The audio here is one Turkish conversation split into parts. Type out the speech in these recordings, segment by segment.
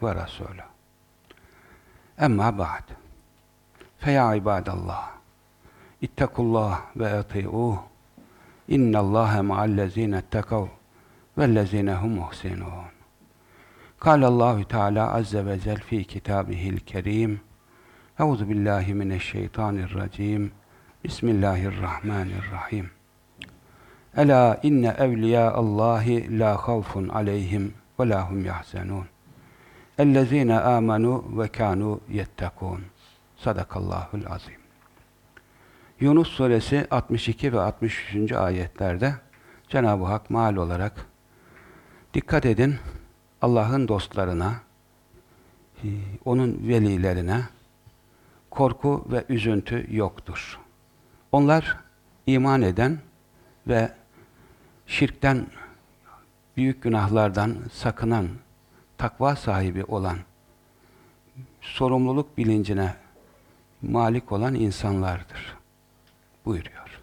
Muhammeden abduhu ve resulü. Emma ba'd. Feya ibadallah. İttakullah ve ati'uh. İnnallâhe ma'allezîne ettekav vellezîne hum muhsinûn. قال الله تعالى عز وجل في كتابه الكريم أعوذ بالله من الشيطان الرجيم بسم الله الرحمن الرحيم ألا إن أولياء الله لا خوف عليهم ولا هم يحزنون الذين آمنوا وكانوا يتقون Sadakallahul azim. Yunus suresi 62 ve 63. ayetlerde Cenab-ı Hak mal olarak dikkat edin Allah'ın dostlarına, e, onun velilerine korku ve üzüntü yoktur. Onlar iman eden ve şirkten, büyük günahlardan sakınan, takva sahibi olan, sorumluluk bilincine malik olan insanlardır. Buyuruyor.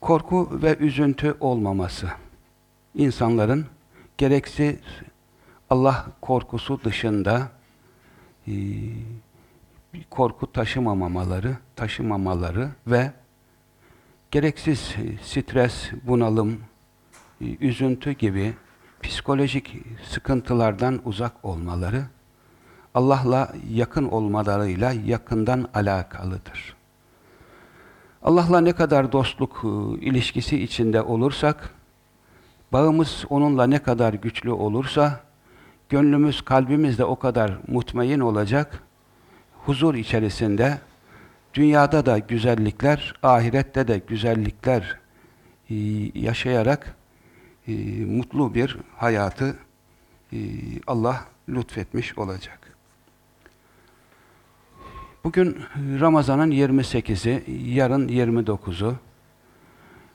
Korku ve üzüntü olmaması. insanların gereksiz Allah korkusu dışında e, korku taşımamamaları, taşımamaları ve gereksiz stres, bunalım, üzüntü gibi psikolojik sıkıntılardan uzak olmaları, Allah'la yakın olmalarıyla yakından alakalıdır. Allah'la ne kadar dostluk ilişkisi içinde olursak, bağımız onunla ne kadar güçlü olursa, gönlümüz, kalbimiz de o kadar mutmain olacak, huzur içerisinde, dünyada da güzellikler, ahirette de güzellikler yaşayarak mutlu bir hayatı Allah lütfetmiş olacak. Bugün Ramazan'ın 28'i, yarın 29'u.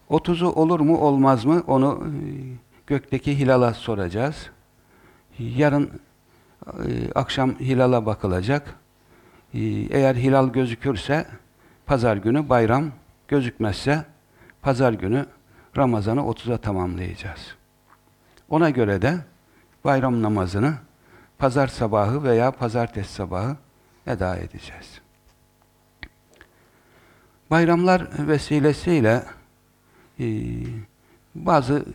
30'u olur mu olmaz mı onu gökteki hilala soracağız. Yarın akşam hilala bakılacak. Eğer hilal gözükürse pazar günü bayram, gözükmezse pazar günü Ramazan'ı 30'a tamamlayacağız. Ona göre de bayram namazını pazar sabahı veya pazartesi sabahı eda edeceğiz. Bayramlar vesilesiyle e, bazı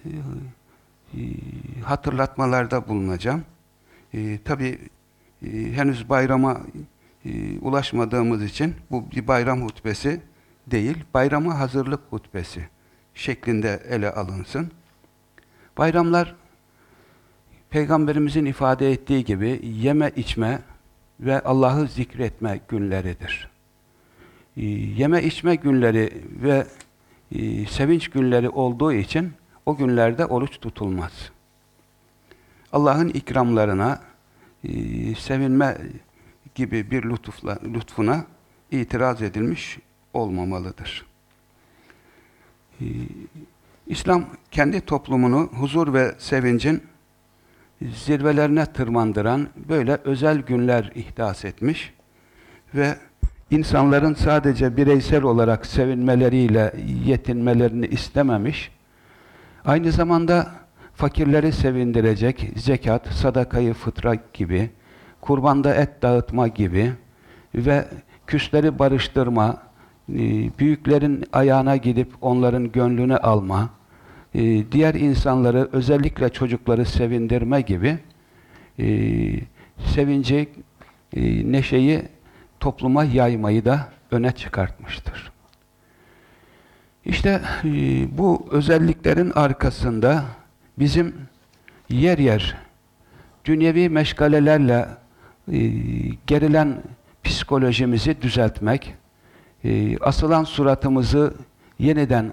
e, hatırlatmalarda bulunacağım. E, Tabi henüz bayrama e, ulaşmadığımız için bu bir bayram hutbesi değil, bayrama hazırlık hutbesi şeklinde ele alınsın. Bayramlar Peygamberimizin ifade ettiği gibi yeme içme ve Allah'ı zikretme günleridir. Ee, yeme içme günleri ve e, sevinç günleri olduğu için o günlerde oruç tutulmaz. Allah'ın ikramlarına e, sevinme gibi bir lütufla, lütfuna itiraz edilmiş olmamalıdır. Ee, İslam kendi toplumunu huzur ve sevincin zirvelerine tırmandıran böyle özel günler ihdas etmiş ve insanların sadece bireysel olarak sevinmeleriyle yetinmelerini istememiş. Aynı zamanda fakirleri sevindirecek zekat, sadakayı fıtra gibi, kurbanda et dağıtma gibi ve küsleri barıştırma, e, büyüklerin ayağına gidip onların gönlünü alma, e, diğer insanları, özellikle çocukları sevindirme gibi e, sevinci, neşeyi topluma yaymayı da öne çıkartmıştır. İşte bu özelliklerin arkasında bizim yer yer dünyevi meşgalelerle gerilen psikolojimizi düzeltmek, e, asılan suratımızı yeniden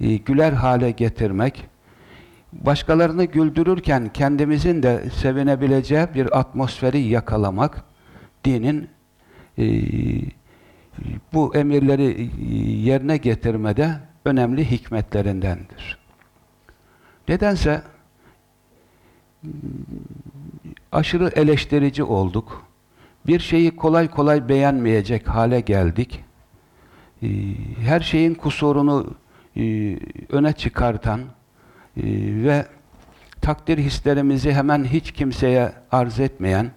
e, güler hale getirmek, başkalarını güldürürken kendimizin de sevinebileceği bir atmosferi yakalamak dinin e, bu emirleri e, yerine getirmede önemli hikmetlerindendir. Nedense aşırı eleştirici olduk. Bir şeyi kolay kolay beğenmeyecek hale geldik. Ee, Her şeyin kusurunu e, öne çıkartan e, ve takdir hislerimizi hemen hiç kimseye arz etmeyen,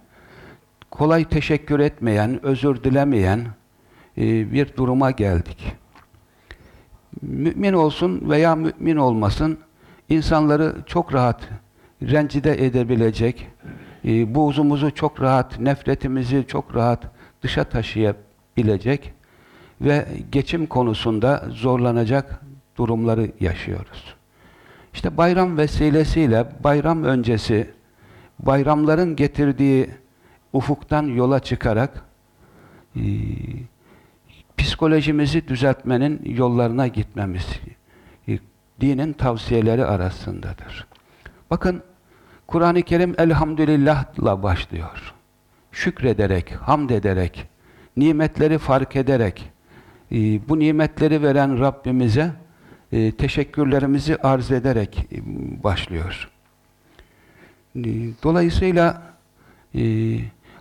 kolay teşekkür etmeyen, özür dilemeyen e, bir duruma geldik. Mümin olsun veya mümin olmasın, insanları çok rahat rencide edebilecek, e, buğzumuzu çok rahat, nefretimizi çok rahat dışa taşıyabilecek ve geçim konusunda zorlanacak durumları yaşıyoruz. İşte bayram vesilesiyle bayram öncesi bayramların getirdiği ufuktan yola çıkarak e, psikolojimizi düzeltmenin yollarına gitmemiz e, dinin tavsiyeleri arasındadır. Bakın Kur'an-ı Kerim elhamdülillahla başlıyor. Şükrederek, hamd ederek, nimetleri fark ederek, e, bu nimetleri veren Rabbimize e, teşekkürlerimizi arz ederek e, başlıyor. Dolayısıyla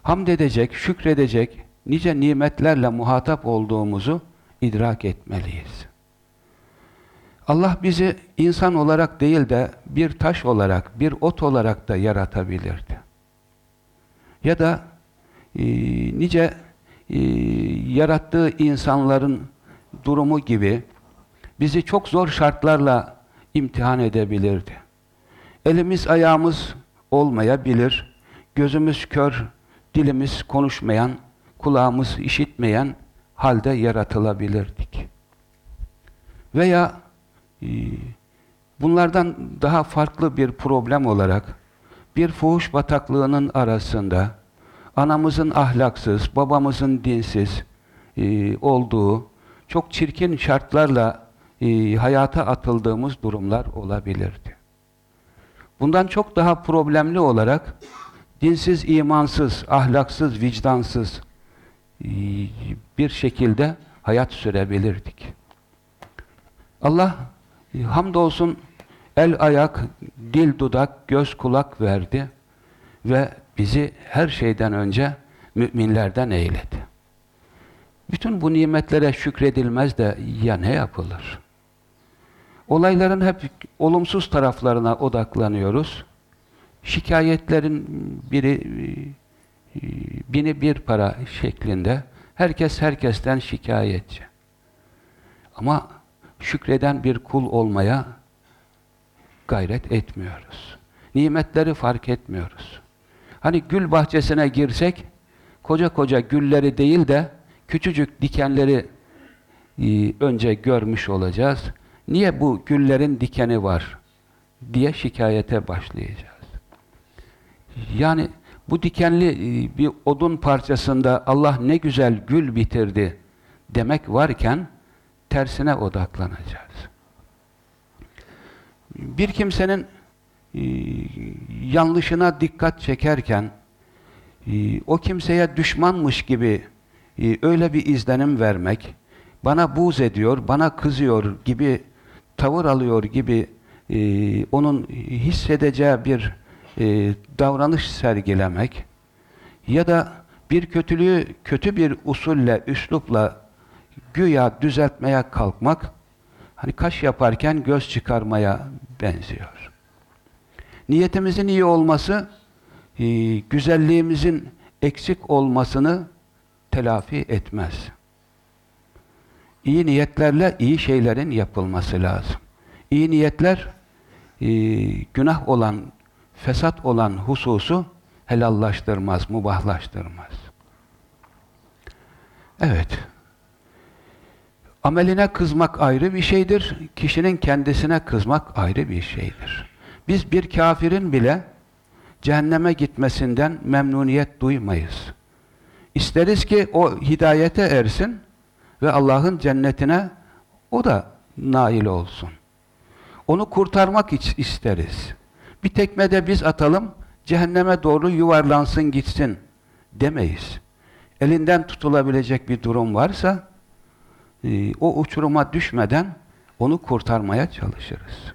hamd edecek, şükredecek, nice nimetlerle muhatap olduğumuzu idrak etmeliyiz. Allah bizi insan olarak değil de bir taş olarak, bir ot olarak da yaratabilirdi. Ya da e, nice e, yarattığı insanların durumu gibi bizi çok zor şartlarla imtihan edebilirdi. Elimiz ayağımız olmayabilir, gözümüz kör, dilimiz konuşmayan, kulağımız işitmeyen halde yaratılabilirdik. Veya bunlardan daha farklı bir problem olarak bir fuhuş bataklığının arasında anamızın ahlaksız, babamızın dinsiz e, olduğu çok çirkin şartlarla e, hayata atıldığımız durumlar olabilirdi. Bundan çok daha problemli olarak dinsiz, imansız, ahlaksız, vicdansız e, bir şekilde hayat sürebilirdik. Allah hamdolsun el, ayak, dil, dudak, göz, kulak verdi ve bizi her şeyden önce müminlerden eyledi. Bütün bu nimetlere şükredilmez de ya ne yapılır? Olayların hep olumsuz taraflarına odaklanıyoruz. Şikayetlerin biri bini bir para şeklinde herkes herkesten şikayetçi. Ama şükreden bir kul olmaya gayret etmiyoruz. Nimetleri fark etmiyoruz. Hani gül bahçesine girsek koca koca gülleri değil de küçücük dikenleri e, önce görmüş olacağız. Niye bu güllerin dikeni var diye şikayete başlayacağız. Yani bu dikenli e, bir odun parçasında Allah ne güzel gül bitirdi demek varken tersine odaklanacağız. Bir kimsenin e, yanlışına dikkat çekerken e, o kimseye düşmanmış gibi e, öyle bir izlenim vermek, bana buğz ediyor, bana kızıyor gibi tavır alıyor gibi onun hissedeceği bir davranış sergilemek ya da bir kötülüğü kötü bir usulle, üslupla güya düzeltmeye kalkmak hani kaş yaparken göz çıkarmaya benziyor. Niyetimizin iyi olması e, güzelliğimizin eksik olmasını telafi etmez. İyi niyetlerle iyi şeylerin yapılması lazım. İyi niyetler e, günah olan, fesat olan hususu helallaştırmaz, mubahlaştırmaz. Evet. Ameline kızmak ayrı bir şeydir. Kişinin kendisine kızmak ayrı bir şeydir. Biz bir kafirin bile cehenneme gitmesinden memnuniyet duymayız. İsteriz ki o hidayete ersin ve Allah'ın cennetine o da nail olsun. Onu kurtarmak isteriz. Bir tekme de biz atalım, cehenneme doğru yuvarlansın gitsin demeyiz. Elinden tutulabilecek bir durum varsa, e, o uçuruma düşmeden onu kurtarmaya çalışırız.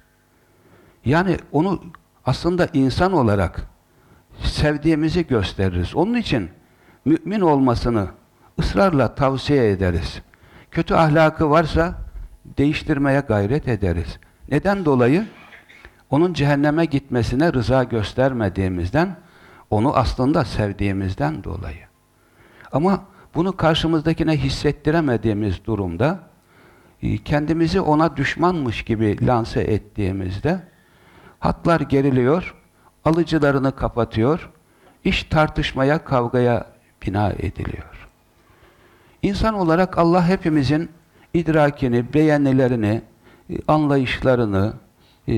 Yani onu aslında insan olarak sevdiğimizi gösteririz. Onun için mümin olmasını ısrarla tavsiye ederiz. Kötü ahlakı varsa değiştirmeye gayret ederiz. Neden dolayı? Onun cehenneme gitmesine rıza göstermediğimizden, onu aslında sevdiğimizden dolayı. Ama bunu karşımızdakine hissettiremediğimiz durumda, e, kendimizi ona düşmanmış gibi lanse ettiğimizde, hatlar geriliyor, alıcılarını kapatıyor, iş tartışmaya, kavgaya bina ediliyor. İnsan olarak Allah hepimizin idrakini, beğenilerini, e, anlayışlarını e,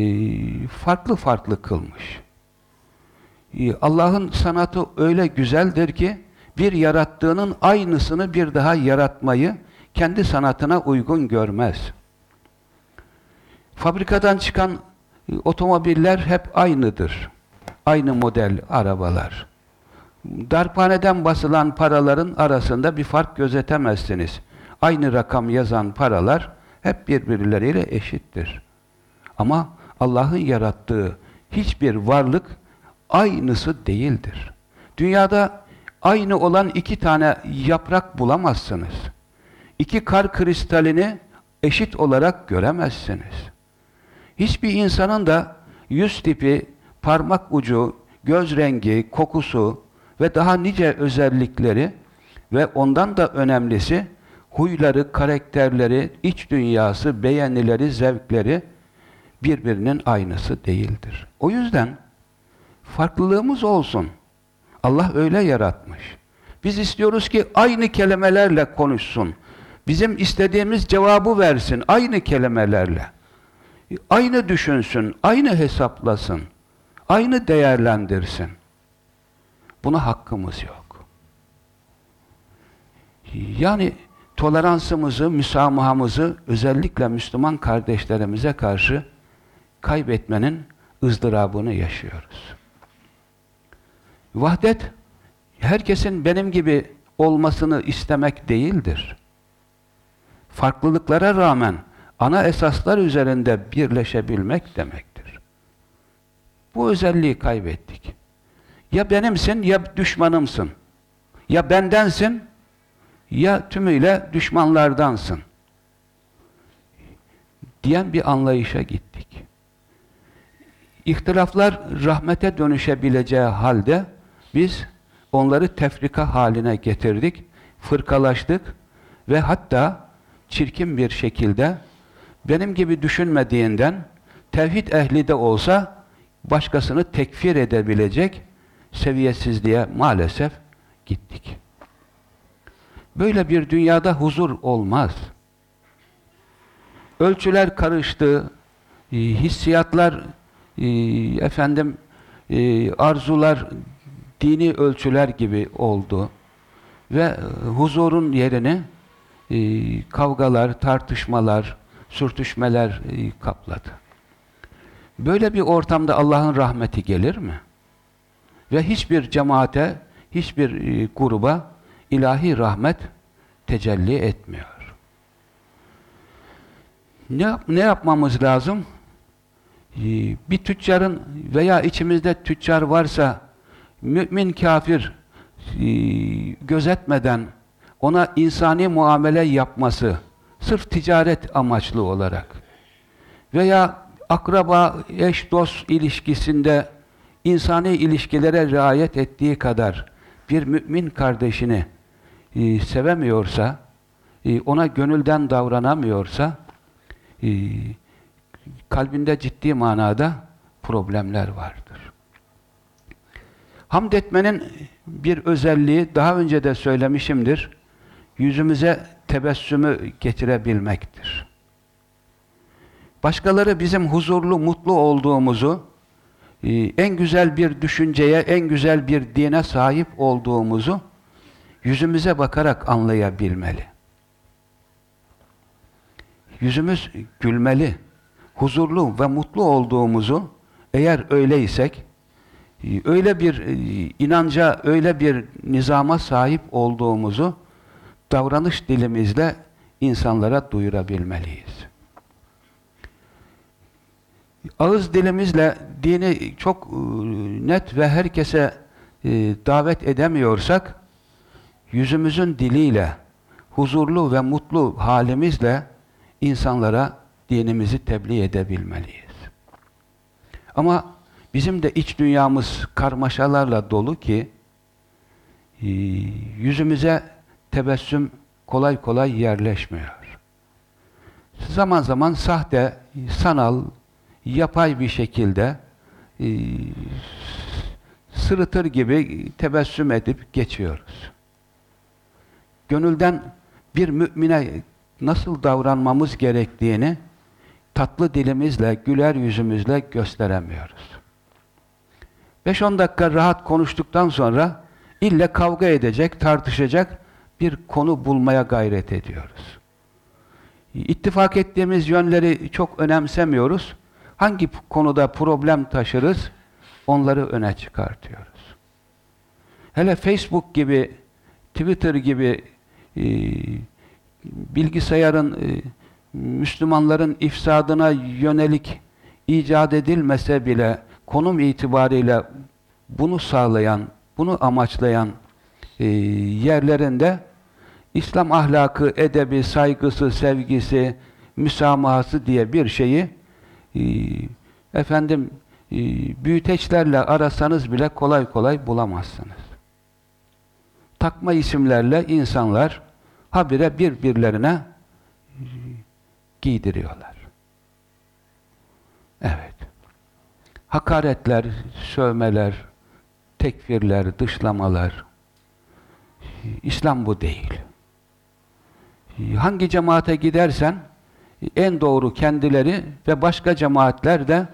farklı farklı kılmış. Allah'ın sanatı öyle güzeldir ki bir yarattığının aynısını bir daha yaratmayı kendi sanatına uygun görmez. Fabrikadan çıkan e, otomobiller hep aynıdır. Aynı model arabalar. Darphaneden basılan paraların arasında bir fark gözetemezsiniz. Aynı rakam yazan paralar hep birbirleriyle eşittir. Ama Allah'ın yarattığı hiçbir varlık aynısı değildir. Dünyada aynı olan iki tane yaprak bulamazsınız. İki kar kristalini eşit olarak göremezsiniz. Hiçbir insanın da yüz tipi, parmak ucu, göz rengi, kokusu ve daha nice özellikleri ve ondan da önemlisi huyları, karakterleri, iç dünyası, beğenileri, zevkleri birbirinin aynısı değildir. O yüzden farklılığımız olsun. Allah öyle yaratmış. Biz istiyoruz ki aynı kelimelerle konuşsun. Bizim istediğimiz cevabı versin aynı kelimelerle. Aynı düşünsün, aynı hesaplasın, aynı değerlendirsin. Buna hakkımız yok. Yani toleransımızı, müsamahamızı özellikle Müslüman kardeşlerimize karşı kaybetmenin ızdırabını yaşıyoruz. Vahdet, herkesin benim gibi olmasını istemek değildir. Farklılıklara rağmen ana esaslar üzerinde birleşebilmek demektir. Bu özelliği kaybettik. Ya benimsin ya düşmanımsın. Ya bendensin ya tümüyle düşmanlardansın. Diyen bir anlayışa gittik. İhtilaflar rahmete dönüşebileceği halde biz onları tefrika haline getirdik, fırkalaştık ve hatta çirkin bir şekilde benim gibi düşünmediğinden tevhid ehli de olsa başkasını tekfir edebilecek seviyesizliğe maalesef gittik. Böyle bir dünyada huzur olmaz. Ölçüler karıştı, hissiyatlar, e, efendim, e, arzular dini ölçüler gibi oldu ve huzurun yerini kavgalar, tartışmalar, sürtüşmeler kapladı. Böyle bir ortamda Allah'ın rahmeti gelir mi? Ve hiçbir cemaate, hiçbir gruba ilahi rahmet tecelli etmiyor. Ne, ne yapmamız lazım? Ee, bir tüccarın veya içimizde tüccar varsa mümin kafir e, gözetmeden ona insani muamele yapması sırf ticaret amaçlı olarak veya akraba, eş, dost ilişkisinde insani ilişkilere riayet ettiği kadar bir mümin kardeşini e, sevemiyorsa, e, ona gönülden davranamıyorsa, e, kalbinde ciddi manada problemler vardır. Hamd etmenin bir özelliği, daha önce de söylemişimdir, yüzümüze tebessümü getirebilmektir. Başkaları bizim huzurlu, mutlu olduğumuzu, en güzel bir düşünceye, en güzel bir dine sahip olduğumuzu yüzümüze bakarak anlayabilmeli. Yüzümüz gülmeli, huzurlu ve mutlu olduğumuzu eğer öyleysek e, öyle bir e, inanca, öyle bir nizama sahip olduğumuzu davranış dilimizle insanlara duyurabilmeliyiz. Ağız dilimizle dini çok e, net ve herkese e, davet edemiyorsak, yüzümüzün diliyle, huzurlu ve mutlu halimizle insanlara dinimizi tebliğ edebilmeliyiz. Ama bizim de iç dünyamız karmaşalarla dolu ki e, yüzümüze tebessüm kolay kolay yerleşmiyor. Zaman zaman sahte, sanal, yapay bir şekilde e, sırıtır gibi tebessüm edip geçiyoruz. Gönülden bir mümine nasıl davranmamız gerektiğini tatlı dilimizle, güler yüzümüzle gösteremiyoruz. 5-10 dakika rahat konuştuktan sonra ille kavga edecek, tartışacak bir konu bulmaya gayret ediyoruz. İttifak ettiğimiz yönleri çok önemsemiyoruz. Hangi konuda problem taşırız, onları öne çıkartıyoruz. Hele Facebook gibi, Twitter gibi e, bilgisayarın e, Müslümanların ifsadına yönelik icat edilmese bile konum itibariyle bunu sağlayan, bunu amaçlayan e, yerlerinde İslam ahlakı, edebi, saygısı, sevgisi, müsamahası diye bir şeyi e, efendim e, büyüteçlerle arasanız bile kolay kolay bulamazsınız. Takma isimlerle insanlar habire birbirlerine e, giydiriyorlar. Evet. Hakaretler, sövmeler, tekfirler, dışlamalar. İslam bu değil. Hangi cemaate gidersen en doğru kendileri ve başka cemaatler de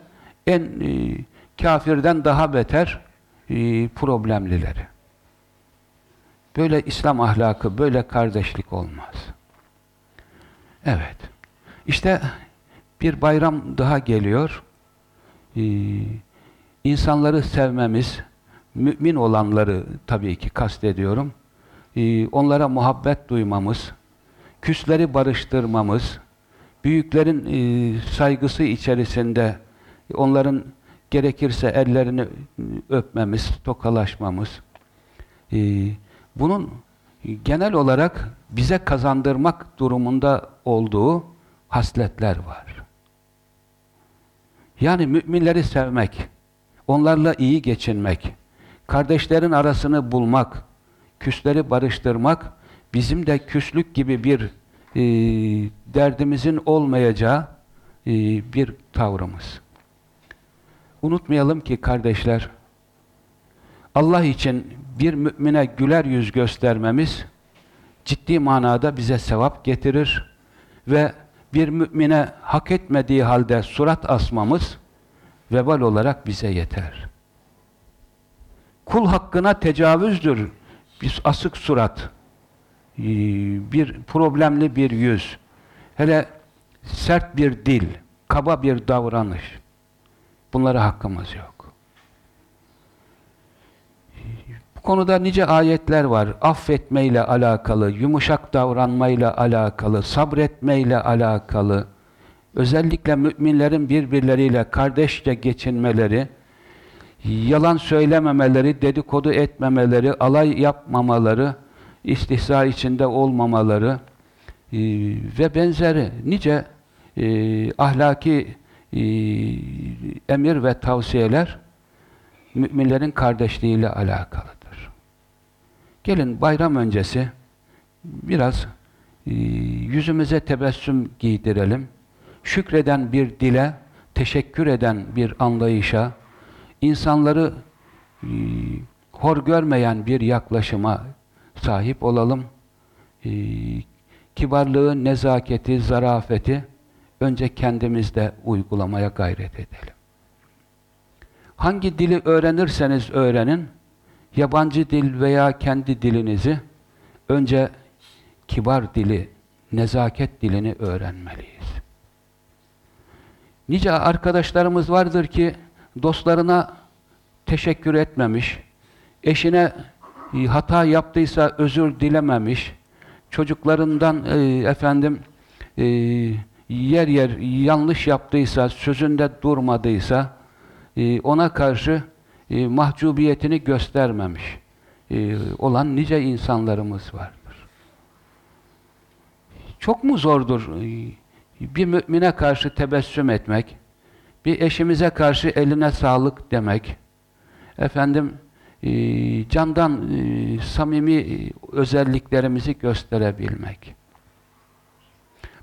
en e, kafirden daha beter e, problemlileri. Böyle İslam ahlakı, böyle kardeşlik olmaz. Evet. İşte bir bayram daha geliyor. Ee, insanları sevmemiz, mümin olanları tabii ki kastediyorum. Ee, onlara muhabbet duymamız, küsleri barıştırmamız, büyüklerin e, saygısı içerisinde onların gerekirse ellerini öpmemiz, tokalaşmamız, e, bunun genel olarak bize kazandırmak durumunda olduğu hasletler var. Yani müminleri sevmek, onlarla iyi geçinmek, kardeşlerin arasını bulmak, küsleri barıştırmak, bizim de küslük gibi bir e, derdimizin olmayacağı e, bir tavrımız. Unutmayalım ki kardeşler, Allah için bir mümine güler yüz göstermemiz ciddi manada bize sevap getirir ve bir mümine hak etmediği halde surat asmamız vebal olarak bize yeter. Kul hakkına tecavüzdür bir asık surat, ee, bir problemli bir yüz, hele sert bir dil, kaba bir davranış. Bunlara hakkımız yok. Konuda nice ayetler var. Affetmeyle alakalı, yumuşak davranmayla alakalı, sabretmeyle alakalı. Özellikle müminlerin birbirleriyle kardeşçe geçinmeleri, yalan söylememeleri, dedikodu etmemeleri, alay yapmamaları, istihza içinde olmamaları e, ve benzeri nice e, ahlaki e, emir ve tavsiyeler müminlerin kardeşliğiyle alakalı. Gelin bayram öncesi biraz e, yüzümüze tebessüm giydirelim. Şükreden bir dile, teşekkür eden bir anlayışa, insanları e, hor görmeyen bir yaklaşıma sahip olalım. E, kibarlığı, nezaketi, zarafeti önce kendimizde uygulamaya gayret edelim. Hangi dili öğrenirseniz öğrenin, yabancı dil veya kendi dilinizi önce kibar dili, nezaket dilini öğrenmeliyiz. Nice arkadaşlarımız vardır ki dostlarına teşekkür etmemiş, eşine e, hata yaptıysa özür dilememiş, çocuklarından e, efendim e, yer yer yanlış yaptıysa, sözünde durmadıysa ona karşı e, mahcubiyetini göstermemiş e, olan nice insanlarımız vardır. Çok mu zordur e, bir mümine karşı tebessüm etmek, bir eşimize karşı eline sağlık demek, efendim e, candan e, samimi özelliklerimizi gösterebilmek.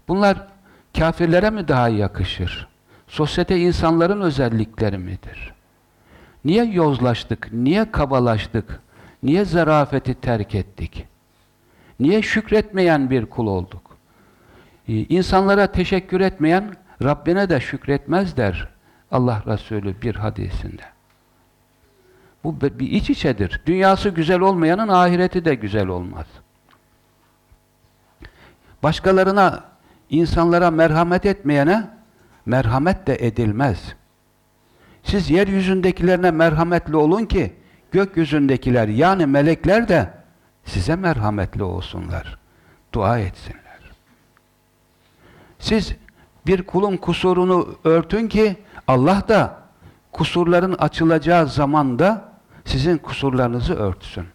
Bunlar kafirlere mi daha yakışır? Sosyete insanların özellikleri midir? Niye yozlaştık? Niye kabalaştık? Niye zarafeti terk ettik? Niye şükretmeyen bir kul olduk? Ee, İnsanlara teşekkür etmeyen Rabbine de şükretmez der Allah Resulü bir hadisinde. Bu bir iç içedir. Dünyası güzel olmayanın ahireti de güzel olmaz. Başkalarına, insanlara merhamet etmeyene merhamet de edilmez. Siz yeryüzündekilerine merhametli olun ki gökyüzündekiler yani melekler de size merhametli olsunlar. Dua etsinler. Siz bir kulun kusurunu örtün ki Allah da kusurların açılacağı zamanda sizin kusurlarınızı örtsün.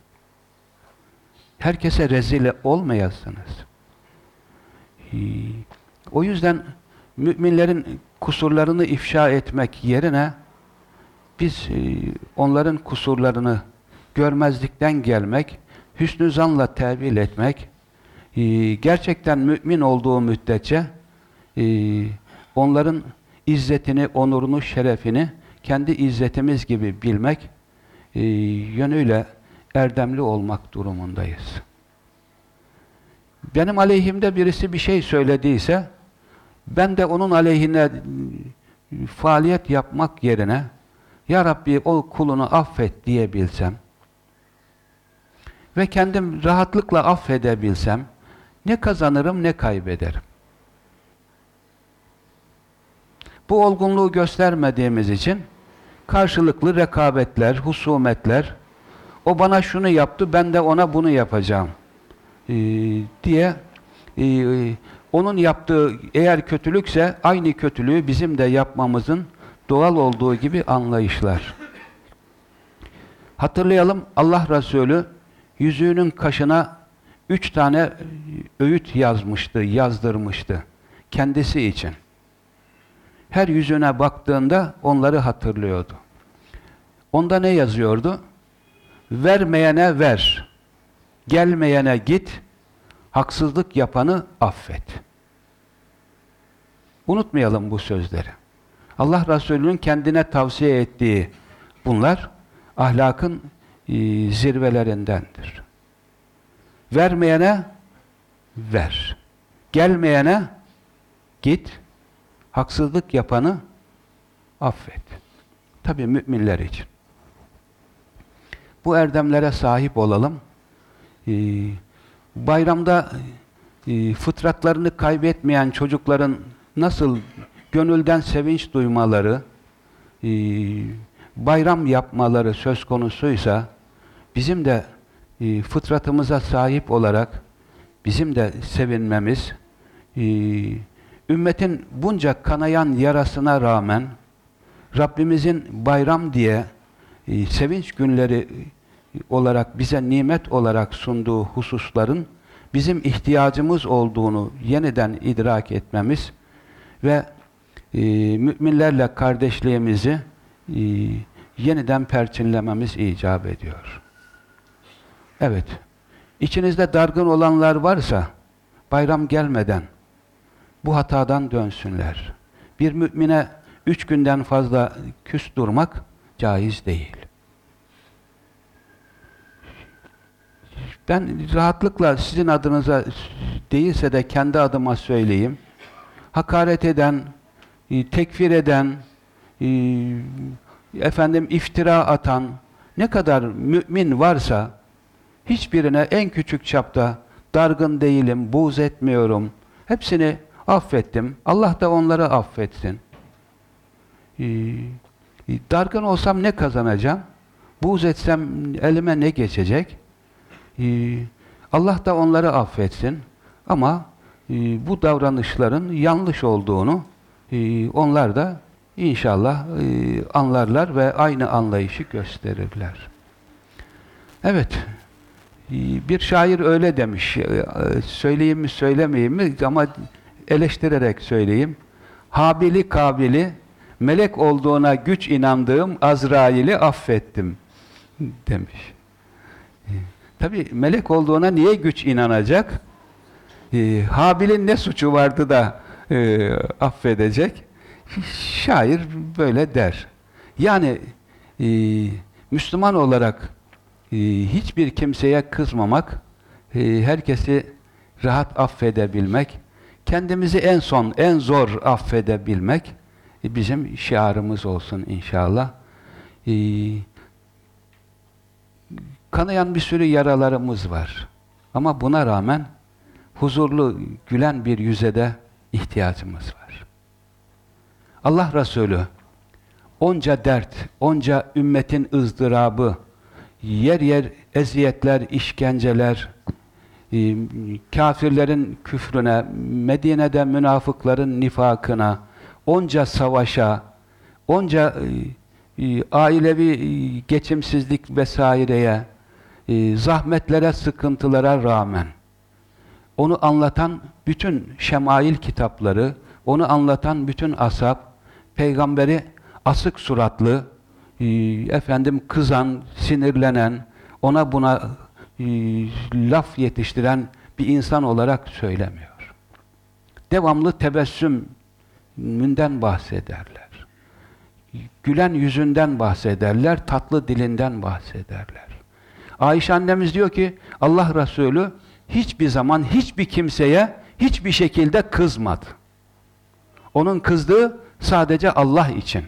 Herkese rezil olmayasınız. O yüzden müminlerin kusurlarını ifşa etmek yerine biz e, onların kusurlarını görmezlikten gelmek, hüsnü zanla tevil etmek, e, gerçekten mümin olduğu müddetçe e, onların izzetini, onurunu, şerefini kendi izzetimiz gibi bilmek yönüyle erdemli olmak durumundayız. Benim aleyhimde birisi bir şey söylediyse ben de onun aleyhine faaliyet yapmak yerine Ya Rabbi o kulunu affet diyebilsem ve kendim rahatlıkla affedebilsem ne kazanırım ne kaybederim. Bu olgunluğu göstermediğimiz için karşılıklı rekabetler, husumetler, o bana şunu yaptı, ben de ona bunu yapacağım ee, diye e, onun yaptığı eğer kötülükse aynı kötülüğü bizim de yapmamızın doğal olduğu gibi anlayışlar. Hatırlayalım Allah Resulü yüzüğünün kaşına üç tane öğüt yazmıştı, yazdırmıştı kendisi için. Her yüzüne baktığında onları hatırlıyordu. Onda ne yazıyordu? Vermeyene ver, gelmeyene git, haksızlık yapanı affet. Unutmayalım bu sözleri. Allah Resulü'nün kendine tavsiye ettiği bunlar ahlakın e, zirvelerindendir. Vermeyene ver. Gelmeyene git. Haksızlık yapanı affet. Tabi müminler için. Bu erdemlere sahip olalım. Ee, bayramda e, fıtratlarını kaybetmeyen çocukların nasıl gönülden sevinç duymaları, e, bayram yapmaları söz konusuysa, bizim de e, fıtratımıza sahip olarak bizim de sevinmemiz, e, ümmetin bunca kanayan yarasına rağmen Rabbimizin bayram diye sevinç günleri olarak bize nimet olarak sunduğu hususların bizim ihtiyacımız olduğunu yeniden idrak etmemiz ve e, müminlerle kardeşliğimizi e, yeniden perçinlememiz icap ediyor. Evet, içinizde dargın olanlar varsa bayram gelmeden bu hatadan dönsünler. Bir mümine üç günden fazla küs durmak caiz değil. Ben rahatlıkla sizin adınıza değilse de kendi adıma söyleyeyim. Hakaret eden, tekfir eden, e, efendim iftira atan ne kadar mümin varsa hiçbirine en küçük çapta dargın değilim, buğz etmiyorum. Hepsini affettim. Allah da onları affetsin. e, dargın olsam ne kazanacağım? Buğz etsem elime ne geçecek? E, Allah da onları affetsin. Ama e, bu davranışların yanlış olduğunu e, onlar da inşallah e, anlarlar ve aynı anlayışı gösterirler. Evet, e, bir şair öyle demiş, e, e, söyleyeyim mi söylemeyeyim mi ama eleştirerek söyleyeyim. Habili kabili, melek olduğuna güç inandığım Azrail'i affettim demiş. Tabi melek olduğuna niye güç inanacak? E, Habil'in ne suçu vardı da e, affedecek? Şair böyle der. Yani e, Müslüman olarak e, hiçbir kimseye kızmamak, e, herkesi rahat affedebilmek, kendimizi en son, en zor affedebilmek e, bizim şiarımız olsun inşallah. E, kanayan bir sürü yaralarımız var. Ama buna rağmen huzurlu, gülen bir yüze de ihtiyacımız var. Allah Resulü onca dert, onca ümmetin ızdırabı, yer yer eziyetler, işkenceler, e, kafirlerin küfrüne, Medine'de münafıkların nifakına, onca savaşa, onca e, e, ailevi geçimsizlik vesaireye, zahmetlere, sıkıntılara rağmen onu anlatan bütün şemail kitapları, onu anlatan bütün asap, peygamberi asık suratlı, e, efendim kızan, sinirlenen, ona buna e, laf yetiştiren bir insan olarak söylemiyor. Devamlı tebessümünden bahsederler. Gülen yüzünden bahsederler, tatlı dilinden bahsederler. Ayşe annemiz diyor ki Allah Resulü hiçbir zaman hiçbir kimseye hiçbir şekilde kızmadı. Onun kızdığı sadece Allah için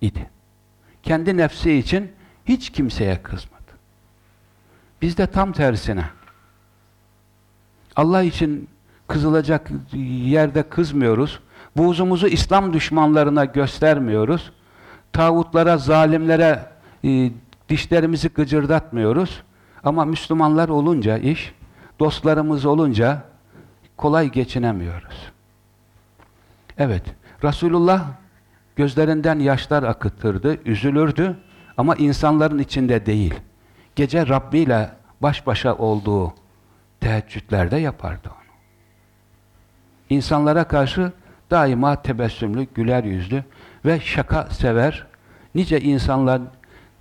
idi. Kendi nefsi için hiç kimseye kızmadı. Biz de tam tersine Allah için kızılacak yerde kızmıyoruz. Buğzumuzu İslam düşmanlarına göstermiyoruz. Tağutlara, zalimlere e, dişlerimizi gıcırdatmıyoruz. Ama Müslümanlar olunca iş, dostlarımız olunca kolay geçinemiyoruz. Evet, Resulullah gözlerinden yaşlar akıtırdı, üzülürdü ama insanların içinde değil. Gece Rabbi ile baş başa olduğu teheccüdlerde yapardı onu. İnsanlara karşı daima tebessümlü, güler yüzlü ve şaka sever. Nice insanlar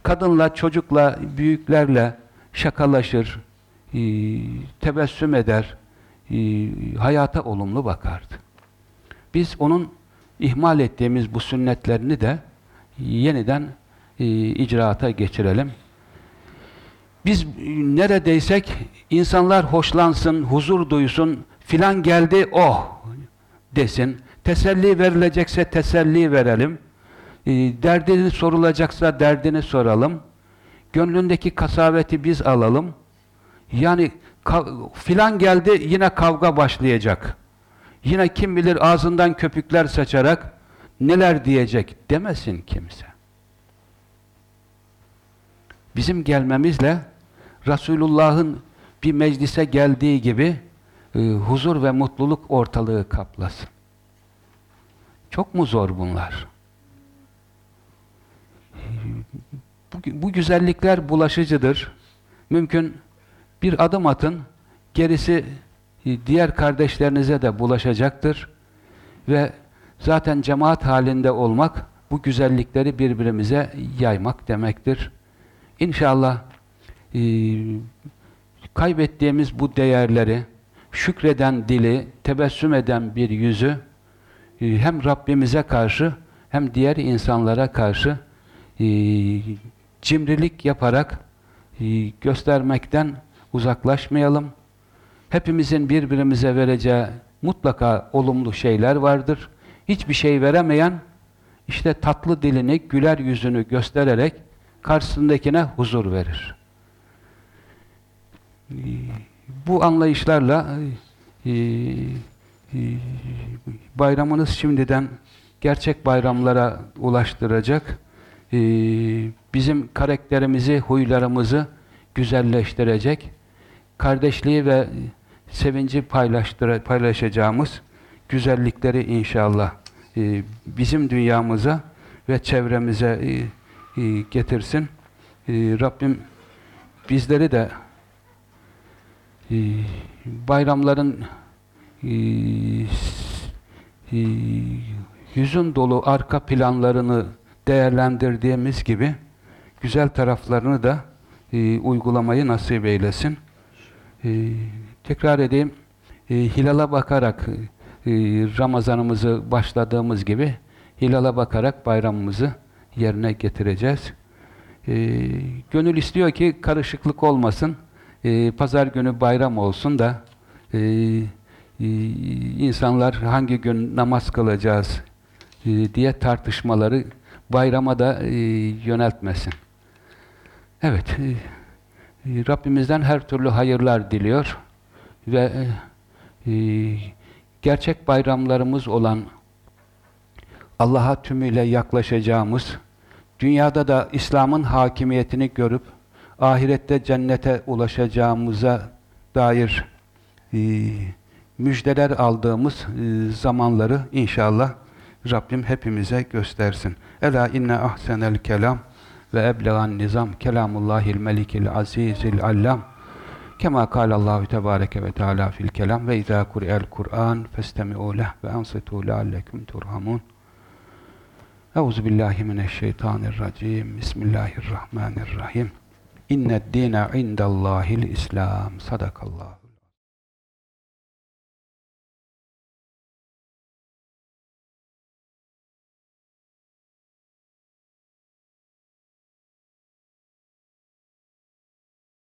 kadınla, çocukla, büyüklerle şakalaşır, e, tebessüm eder, e, hayata olumlu bakardı. Biz onun ihmal ettiğimiz bu sünnetlerini de yeniden e, icraata geçirelim. Biz neredeysek insanlar hoşlansın, huzur duysun, filan geldi oh desin. Teselli verilecekse teselli verelim. E, derdini sorulacaksa derdini soralım. Gönlündeki kasaveti biz alalım. Yani filan geldi yine kavga başlayacak. Yine kim bilir ağzından köpükler saçarak neler diyecek demesin kimse. Bizim gelmemizle Resulullah'ın bir meclise geldiği gibi e, huzur ve mutluluk ortalığı kaplasın. Çok mu zor bunlar? Bu, güzellikler bulaşıcıdır. Mümkün bir adım atın, gerisi e, diğer kardeşlerinize de bulaşacaktır. Ve zaten cemaat halinde olmak, bu güzellikleri birbirimize yaymak demektir. İnşallah e, kaybettiğimiz bu değerleri, şükreden dili, tebessüm eden bir yüzü, e, hem Rabbimize karşı hem diğer insanlara karşı e, cimrilik yaparak e, göstermekten uzaklaşmayalım. Hepimizin birbirimize vereceği mutlaka olumlu şeyler vardır. Hiçbir şey veremeyen işte tatlı dilini, güler yüzünü göstererek karşısındakine huzur verir. Bu anlayışlarla e, e, bayramınız şimdiden gerçek bayramlara ulaştıracak, e, bizim karakterimizi, huylarımızı güzelleştirecek, kardeşliği ve sevinci paylaşacağımız güzellikleri inşallah e, bizim dünyamıza ve çevremize e, e, getirsin. E, Rabbim bizleri de e, bayramların e, e, yüzün dolu arka planlarını değerlendirdiğimiz gibi güzel taraflarını da e, uygulamayı nasip eylesin. E, tekrar edeyim, e, hilala bakarak e, Ramazanımızı başladığımız gibi hilala bakarak bayramımızı yerine getireceğiz. E, gönül istiyor ki karışıklık olmasın, e, pazar günü bayram olsun da e, e, insanlar hangi gün namaz kılacağız e, diye tartışmaları bayrama da e, yöneltmesin. Evet, e, e, Rabbimizden her türlü hayırlar diliyor ve gerçek bayramlarımız olan Allah'a tümüyle yaklaşacağımız, dünyada da İslam'ın hakimiyetini görüp ahirette cennete ulaşacağımıza dair e, müjdeler aldığımız zamanları inşallah Rabbim hepimize göstersin. Ela inne ahsenel kelam ve eblegan nizam kelamullahil melikil azizil allam kema kâlallahu tebâreke ve teâlâ fil kelam ve izâ kuri'el Kur'an festemi'û leh ve ansitû leallekum turhamun Euzu billahi mineşşeytanirracim. Bismillahirrahmanirrahim. İnned dîne indallâhil İslam. Sadakallahu